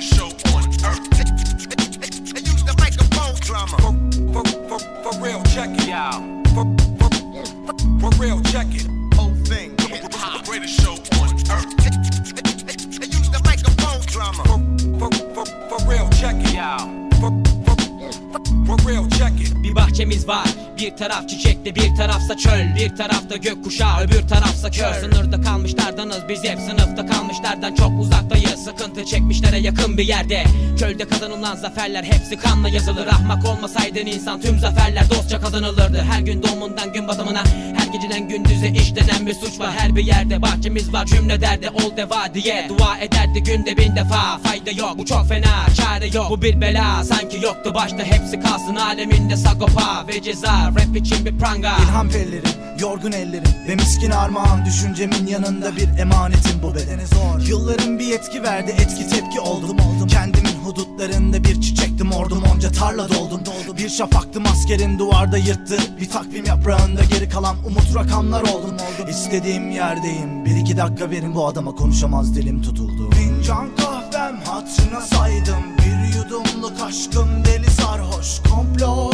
greatest show on earth. They use the microphone drama. For, for, for, for real, check it. Yeah. For, for, for real, check it. Whole thing. The greatest show on earth. They use the microphone drama. For, bahçemiz var. Bir taraf çiçekli bir tarafsa çöl. Bir tarafta gökkuşağı öbür tarafsa kör. Sınırda kalmışlardanız biz hep. Sınıfta kalmışlardan çok uzaktayız. Sıkıntı çekmişlere yakın bir yerde. Çölde kazanılan zaferler hepsi kanla yazılır. Ahmak olmasaydın insan tüm zaferler dostça kazanılırdı. Her gün doğumundan gün batımına geceden gündüze işlenen bir suç var. Her bir yerde Bahçemiz var cümle derdi ol deva diye. Dua ederdi günde bin defa Fayda yok. Bu çok fena çare yok. Bu bir bela sanki yoktu. Başta hepsi kalsın aleminde sagopa ve ceza. Rap için bir pranga. İlham pellerim, yorgun ellerim Ve miskin armağan düşüncemin yanında bir emanetim bu bedene zor. Yılların bir etki verdi etki tepki oldum oldum. Kendimin hudutlarında bir çiçektim ordum onca tarla doldum. Doldum Bir şafaktım askerin duvarda yırttı. Bir takvim yaprağında geri kalan umut rakamlar oldum oldum. İstediğim yerdeyim. Bir iki dakika verin bu adama konuşamaz dilim tutuldu. Fincan kahvem hatırına saydım. Bir yudumluk aşkım deli sarhoş. Komplo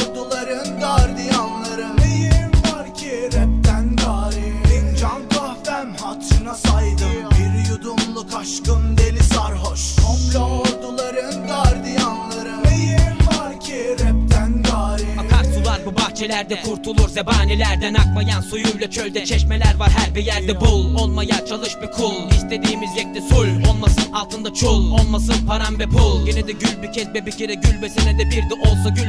bahçelerde kurtulur zebanilerden Akmayan suyuyla çölde. Çeşmeler var her bir yerde bul Olmaya çalış bir kul. İstediğimiz yekte sul Olmasın altında çul Olmasın param ve pul. Yine de gül bir kez be bir kere gül be senede bir de olsa gül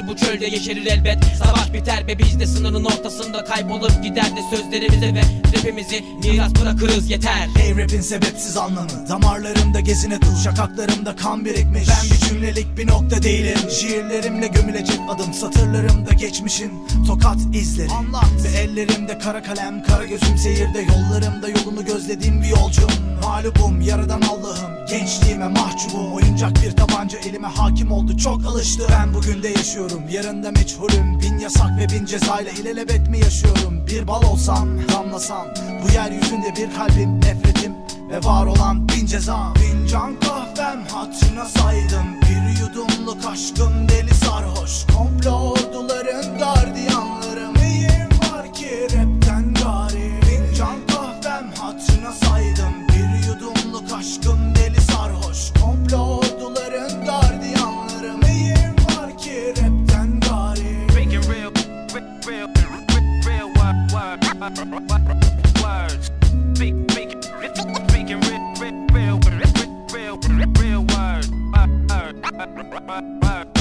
çölde yeşerir elbet. Savaş biter be biz de sınırın ortasında kaybolup gider de sözlerimize ve rapimizi miras bırakırız. Yeter. Ey rapin sebepsiz anlamı. Damarlarımda gezine dur Şakaklarımda kan birikmiş. Ben bir cümlelik bir nokta değilim. Şiirlerimle gömülecek adım Satırlarımda geçmişin tokat izleri. Anlat. Ve ellerimde kara kalem Kara gözüm seyirde Yollarımda yolunu gözlediğim bir yolcum. Mağlubum yaradan Allah'ım. Gençliğime mahcubum. Oyuncak bir tabanca elime hakim oldu. Çok alıştı Ben bugün de yaşıyorum Yarında meçhulüm. Bin yasak ve bin cezayla ilelebet mi yaşıyorum? Bir bal olsam damlasam Bu yeryüzünde bir kalbim nefretim ve var olan bin ceza Fincan kahvem hatırına saydım. Bir yudumluk aşkım deli sarhoş. Komplo words. Speak, speak, speaking real, real, real, real, real word, word, word, word,